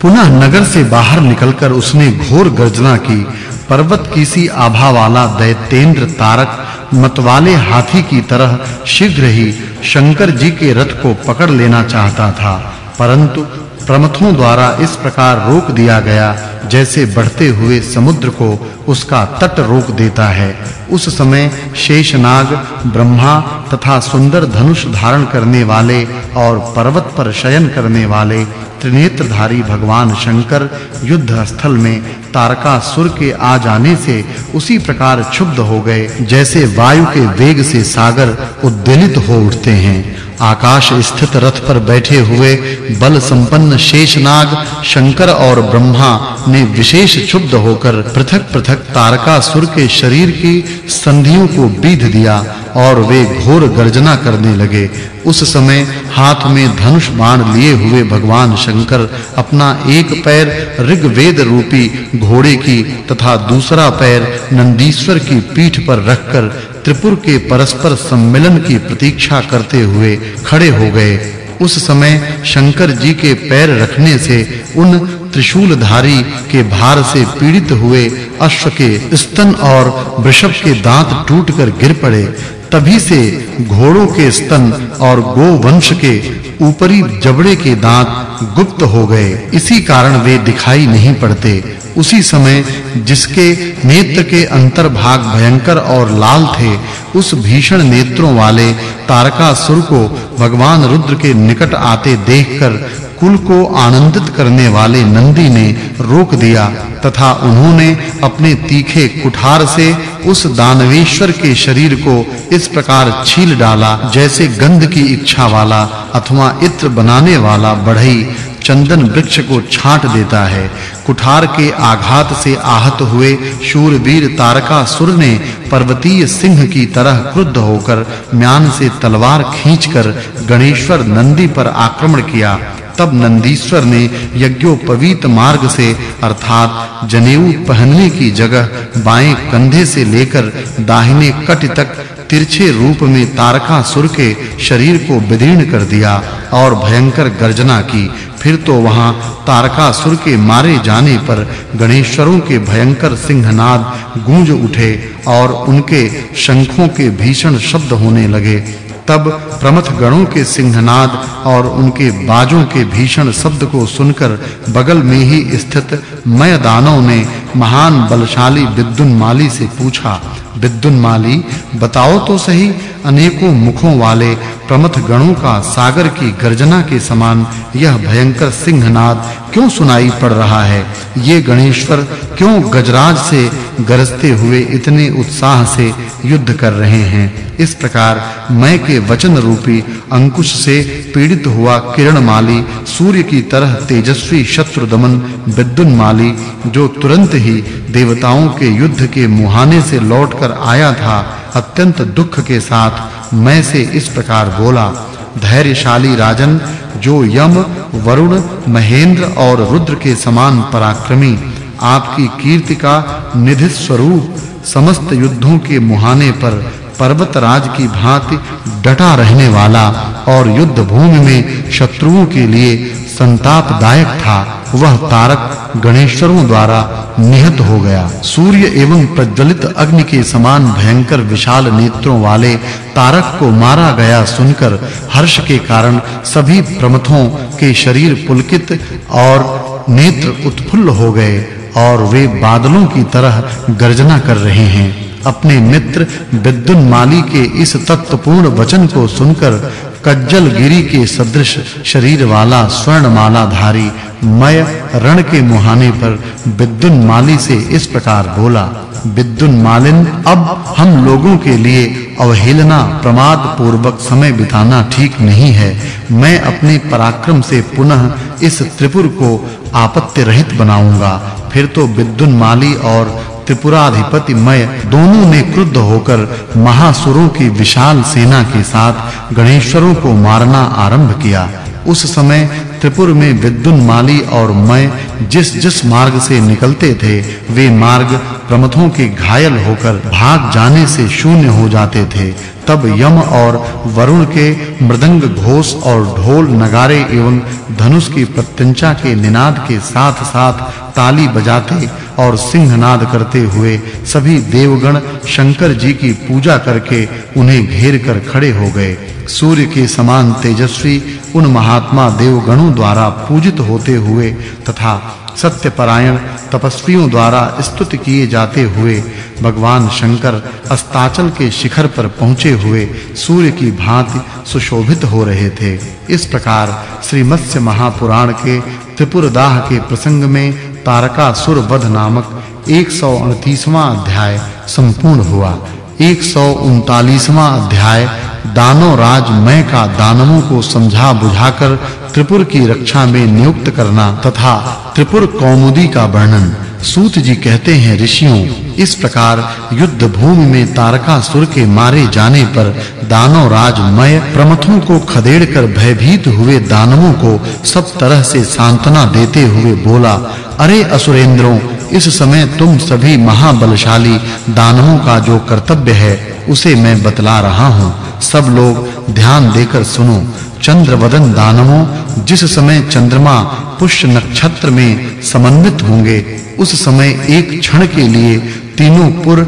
पुनः नगर से बाहर निकलकर उसने घोर गर्जना की। पर्वत किसी आभा वाला दैत्येंद्र तारक मतवाले हाथी की तरह शीघ्र ही शंकर जी के रथ को पकड़ लेना चाहता था। परंतु प्रमथों द्वारा इस प्रकार रोक दिया गया जैसे बढ़ते हुए समुद्र को उसका तट रोक देता है। उस समय शेषनाग, ब्रह्मा तथा सुंदर धनुष धारण करने वाले और पर्वत पर शयन करने वाले त्रिनेत्रधारी भगवान शंकर युद्ध स्थल में तारकासुर के आ जाने से उसी प्रकार क्षुब्ध हो गए, जैसे वायु के वेग से सागर उद्वेलित हो उठते हैं। आकाश स्थित रथ पर बैठे हुए बल संपन्न शेषनाग, शंकर और ब्रह्मा ने विशेष क्षुब्ध होकर पृथक-पृथक तारकासुर के शरीर की संधियों को बीध दिया और वे घोर गर्जना करने लगे। उस समय हाथ में धनुष बाण लिए हुए भगवान शंकर अपना एक पैर ऋग्वेद रूपी घोड़े की तथा दूसरा पैर नंदीश्वर की पीठ पर रखकर त्रिपुर के परस्पर सम्मेलन की प्रतीक्षा करते हुए खड़े हो गए। उस समय शंकर जी के पैर रखने से उन त्रिशूलधारी के भार से पीड़ित हुए अश्व के स्तन और वृषभ के दांत टूटकर गिर पड़े। तभी से घोड़ों के स्तन और गोवंश के ऊपरी जबड़े के दांत गुप्त हो गए। इसी कारण वे दिखाई नहीं पड़ते। उसी समय जिसके नेत्र के अंतर्भाग भयंकर और लाल थे, उस भीषण नेत्रों वाले तारकासुर को भगवान रुद्र के निकट आते देखकर कुल को आनंदित करने वाले नंदी ने रोक दिया तथा उन्होंने अपने तीखे कुठार से उस दानवेश्वर के शरीर को इस प्रकार छील डाला जैसे गंध की इच्छा वाला अथवा इत्र बनाने वाला बढ़ई चंदन वृक्ष को छांट देता है। कुठार के आघात से आहत हुए शूरवीर तारकासुर ने पर्वतीय सिंह की तरह क्रुद्ध होकर म्यान से तलवार खींचकर गणेश्वर नंदी पर आक्रमण किया। तब नंदीश्वर ने यज्ञोपवीत मार्ग से, अर्थात जनेऊ पहनने की जगह बाएँ कंधे से लेकर दाहिने कट तक तिरछे रूप में तारकासुर के शरीर को विदीर्ण कर दिया और भयंकर गर्जना की। फिर तो वहाँ तारकासुर के मारे जाने पर गणेश्वरों के भयंकर सिंहनाद गूंज उठे और उनके शंखों के भीषण शब्द होने लगे। तब प्रमथ गणों के सिंहनाद और उनके बाजों के भीषण शब्द को सुनकर बगल में ही स्थित मय ने महान, बलशाली विद्युन माली से पूछा, विद्युन माली, बताओ तो सही, अनेकों मुखों वाले प्रमथ गणों का सागर की गर्जना के समान यह भयंकर सिंहनाद क्यों सुनाई पड़ रहा है? ये गणेश्वर क्यों गजराज से गरजते हुए इतने उत्साह से युद्ध कर रहे हैं? इस प्रकार मैं के वचन रूपी अंकुश से पीड़ित हुआ किरण माली, सूर्य की तरह तेजस्वी शत्रु दमन विद्युन्माली जो तुरंत ही देवताओं के युद्ध के मुहाने से लौटकर आया था, अत्यंत दुख के साथ मैं से इस प्रकार बोला, धैर्यशाली राजन, जो यम, वरुण, महेंद्र और रुद्र के समान पराक्रमी, आपकी कीर्ति का निधि स्वरूप समस्त युद्धों के मुहाने पर पर्वत राज की भांति डटा रहने वाला और युद्ध भूमि में शत्रुओं के लिए संतापदायक था। वह तारक गणेश्वरों द्वारा निहत हो गया। सूर्य एवं प्रज्वलित अग्नि के समान भयंकर विशाल नेत्रों वाले तारक को मारा गया सुनकर हर्ष के कारण सभी प्रमथों के शरीर पुलकित और नेत्र उत्फुल्ल हो गए और वे बादलों की तरह गर्जना कर रहे हैं। अपने मित्र विद्युन माली के इस तत्वपूर्ण वचन को सुनकर कज्जल गिरी के सदृश शरीर वाला स्वर्णमाला धारी मय रण के मुहाने पर विद्युन माली से इस प्रकार बोला विद्युन मालिन, अब हम लोगों के लिए अवहेलना प्रमाद पूर्वक समय बिताना ठीक नहीं है। मैं अपने पराक्रम से पुनः इस त्रिपुर को आपत्ति रहित बनाऊँगा। फिर तो विद्युन माली और त्रिपुराधिपति मय दोनों ने क्रुद्ध होकर महासुरों की विशाल सेना के साथ गणेश्वरों को मारना आरंभ किया। उस समय त्रिपुर में विद्युन माली और मय जिस जिस मार्ग से निकलते थे, वे मार्ग प्रमथों के घायल होकर भाग जाने से शून्य हो जाते थे। तब यम और वरुण के मृदंग घोष और ढोल नगारे एवं धनुष की प्रत्यंचा के निनाद के साथ-साथ ताली बजाते और सिंहनाद करते हुए सभी देवगण शंकर जी की पूजा करके उन्हें घेर कर खड़े हो गए। सूर्य के समान तेजस्वी उन महात्मा देवगणों द्वारा पूजित होते हुए तथा सत्यपरायण तपस्वियों द्वारा स्तुति किए जाते हुए भगवान शंकर अस्ताचल के शिखर पर पहुँचे हुए सूर्य की भांति सुशोभित हो रहे थे। इस प्रकार श्री मत्स्य महापुराण के त्रिपुरदाह के प्रसंग में तारकासुर वध नामक 138वां अध्याय संपूर्ण हुआ। 139वां अध्याय दानव राज मैं का दानवों को समझा बुझाकर त्रिपुर की रक्षा में नियुक्त करना तथा त्रिपुर कौमुदी का वर्णन। सूत जी कहते हैं, ऋषियों, इस प्रकार युद्ध भूमि में तारकासुर के मारे जाने पर दानव राज मय प्रमथों को खदेड़कर भयभीत हुए दानवों को सब तरह से सांत्वना देते हुए बोला, अरे असुरेंद्रों, इस समय तुम सभी महाबलशाली दानवों का जो कर्तव्य है, उसे मैं बतला रहा हूँ। सब लोग ध्यान देकर सुनो। चंद्रवदन दानवों, जिस समय चंद्रमा पुष्य नक्षत्र में समन्वित होंगे, उस समय एक क्षण के लिए तीनों पुर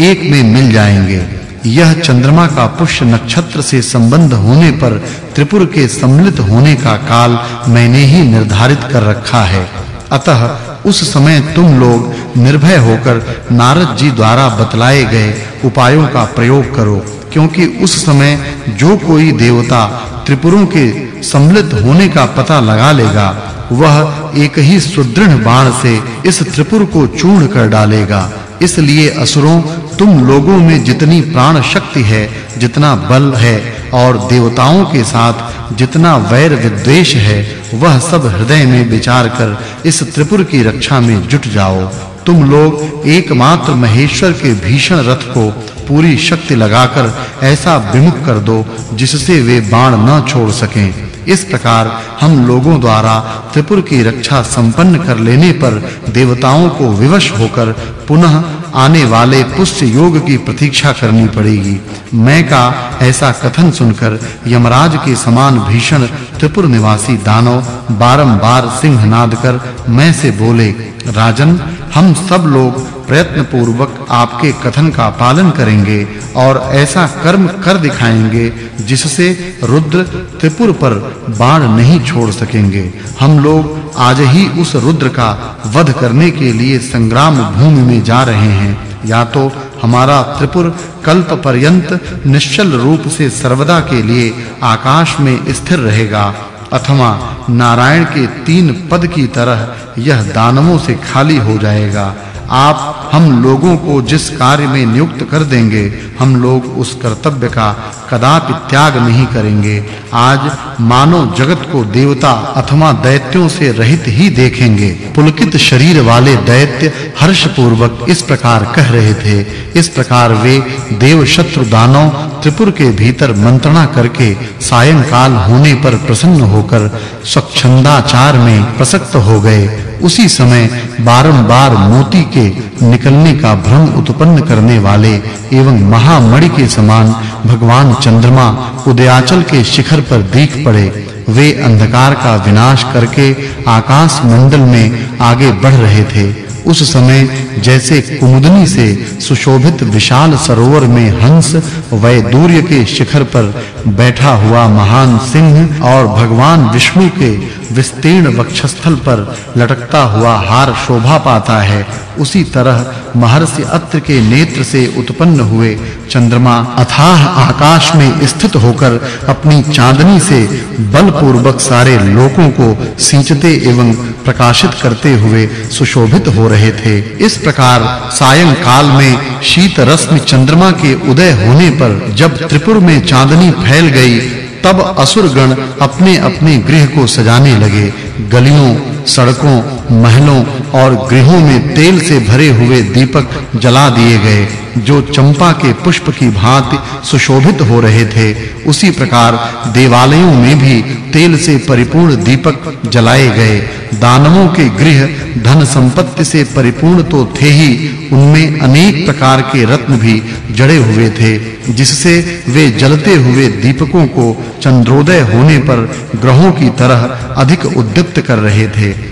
एक में मिल जाएँगे। यह चंद्रमा का पुष्य नक्षत्र से संबंध होने पर त्रिपुर के सम्मिलित होने का काल मैंने ही निर्धारित कर रखा है। अतः उस समय तुम लोग निर्भय होकर नारद जी द्वारा बतलाए गए उपायों का प्रयोग करो, क्योंकि उस समय जो कोई देवता त्रिपुरों के सम्मिलित होने का पता लगा लेगा, वह एक ही सुदृढ़ बाण से इस त्रिपुर को चूर्ण कर डालेगा। इसलिए असुरों, तुम लोगों में जितनी प्राण शक्ति है, जितना बल है, और देवताओं के साथ जितना वैर विद्वेष है, वह सब हृदय में विचार कर इस त्रिपुर की रक्षा में जुट जाओ। तुम लोग एकमात्र महेश्वर के भीषण रथ को पूरी शक्ति लगाकर ऐसा विमुख कर दो, जिससे वे बाण न छोड़ सकें। इस प्रकार हम लोगों द्वारा त्रिपुर की रक्षा संपन्न कर लेने पर देवताओं को विवश होकर पुनः आने वाले पुष्य योग की प्रतीक्षा करनी पड़ेगी। मैं का ऐसा कथन सुनकर यमराज के समान भीषण त्रिपुर निवासी दानव बारंबार सिंहनाद कर मैं से बोले, राजन हम सब लोग प्रयत्न पूर्वक आपके कथन का पालन करेंगे और ऐसा कर्म कर दिखाएँगे जिससे रुद्र त्रिपुर पर बाण नहीं छोड़ सकेंगे। हम लोग आज ही उस रुद्र का वध करने के लिए संग्राम भूमि में जा रहे हैं। या तो हमारा त्रिपुर कल्प पर्यंत निश्चल रूप से सर्वदा के लिए आकाश में स्थिर रहेगा अथवा नारायण के तीन पद की तरह यह दानवों से खाली हो जाएगा। आप हम लोगों को जिस कार्य में नियुक्त कर देंगे हम लोग उस कर्तव्य का कदापि त्याग नहीं करेंगे। आज मानव जगत को देवता अथवा दैत्यों से रहित ही देखेंगे। पुलकित शरीर वाले दैत्य हर्ष पूर्वक इस प्रकार कह रहे थे। इस प्रकार वे देव शत्रु दानव त्रिपुर के भीतर मंत्रणा करके सायंकाल होने पर प्रसन्न होकर स्वच्छंदाचार में प्रसक्त हो गए। उसी समय बारंबार मोती के निकलने का भ्रम उत्पन्न करने वाले एवं महामणि के समान भगवान चंद्रमा उदयाचल के शिखर पर दीख पड़े। वे अंधकार का विनाश करके आकाश मंडल में आगे बढ़ रहे थे। उस समय जैसे कुमुदनी से सुशोभित विशाल सरोवर में हंस वैदूर्य के शिखर पर बैठा हुआ महान सिंह और भगवान विष्णु के विस्तीर्ण वक्षस्थल पर लटकता हुआ हार शोभा पाता है। उसी तरह महर्षि अत्र के नेत्र से उत्पन्न हुए चंद्रमा अथाह आकाश में स्थित होकर अपनी चांदनी से बलपूर्वक सारे लोकों को सींचते एवं प्रकाशित करते हुए सुशोभित हो रहे थे। इस प्रकार सायं काल में शीत रश्मि चंद्रमा के उदय होने पर जब त्रिपुर में चांदनी फैल गई, तब असुर गण अपने-अपने गृह को सजाने लगे। गलियों, सड़कों महलों और गृहों में तेल से भरे हुए दीपक जला दिए गए, जो चंपा के पुष्प की भांति सुशोभित हो रहे थे। उसी प्रकार देवालयों में भी तेल से परिपूर्ण दीपक जलाए गए। दानवों के गृह धन संपत्ति से परिपूर्ण तो थे ही, उनमें अनेक प्रकार के रत्न भी जड़े हुए थे, जिससे वे जलते हुए दीपकों को चंद्रोदय होने पर ग्रहों की तरह अधिक उद्दीप्त कर रहे थे।